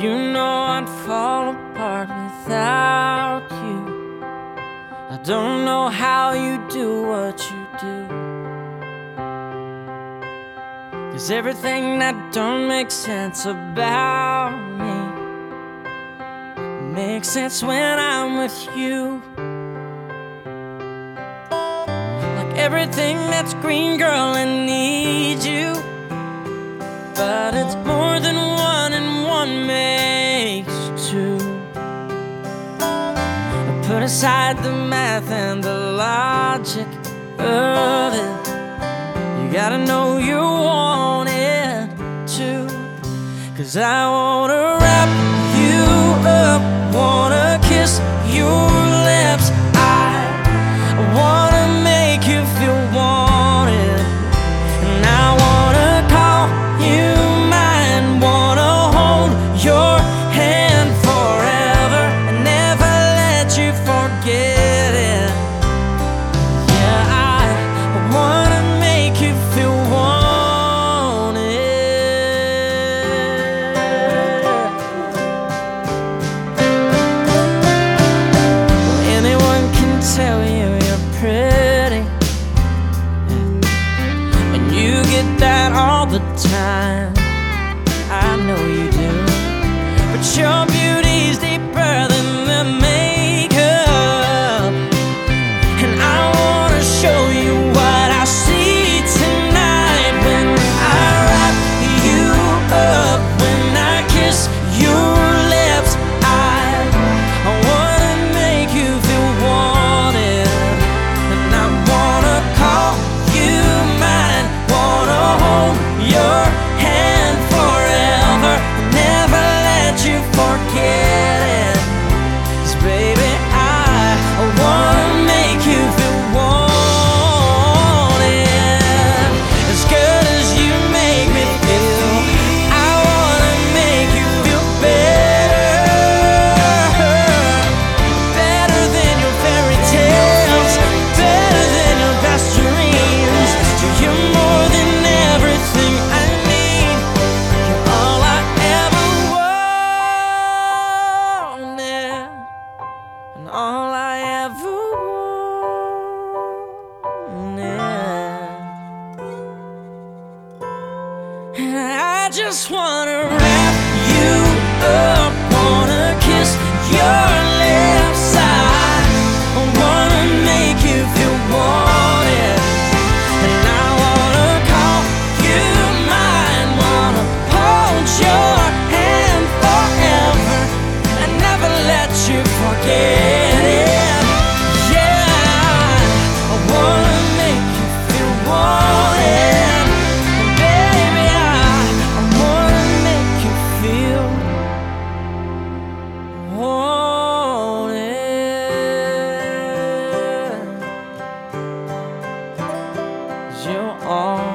You know I'd fall apart without you. I don't know how you do what you do. Cause everything that don't make sense about me makes sense when I'm with you. Like everything that's green, girl, I need you. But it's more. Put aside the math and the logic of it. You gotta know you want it too. Cause I wanna the time. all I ever wanted. And I just wanna wrap you up, wanna kiss your lips, I wanna make you feel wanted. And I wanna call you mine, wanna hold your hand forever, and never let you forget. you are.